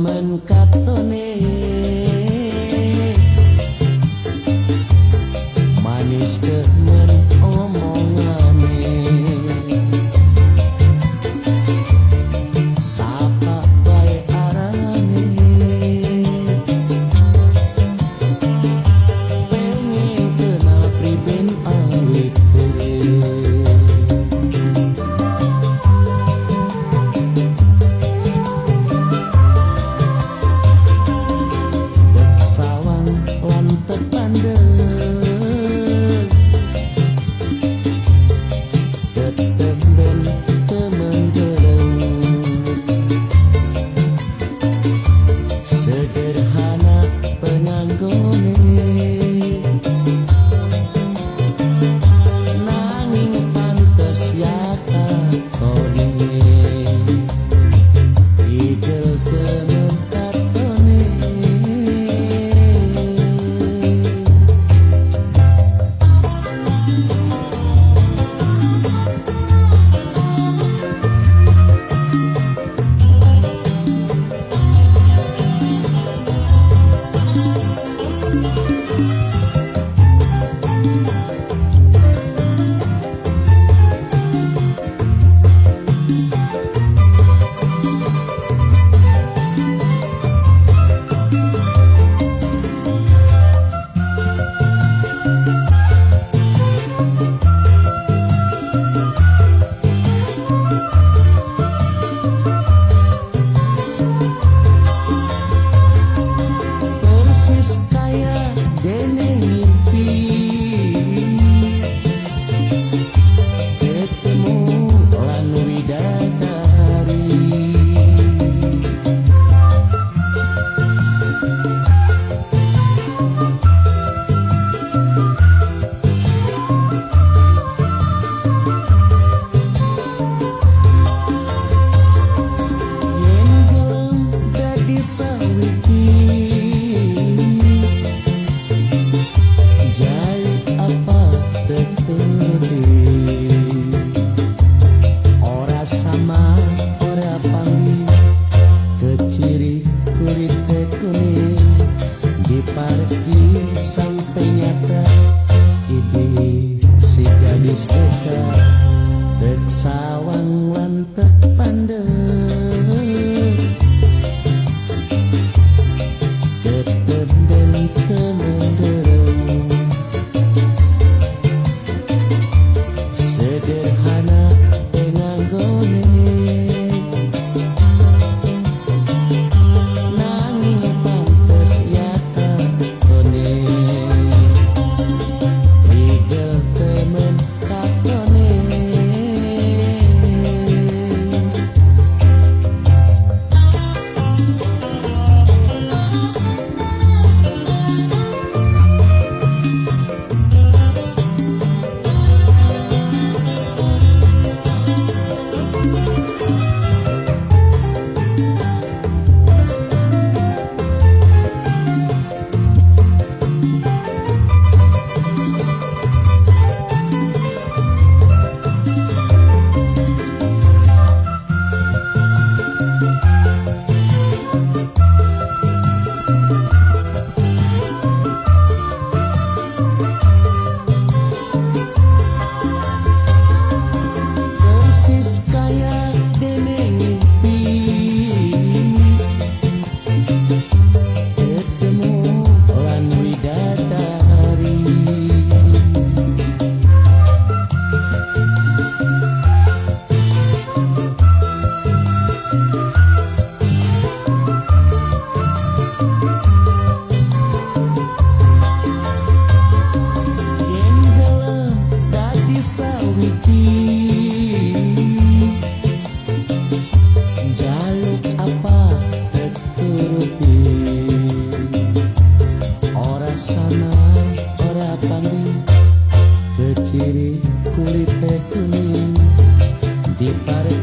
zaman kau tetandai about it.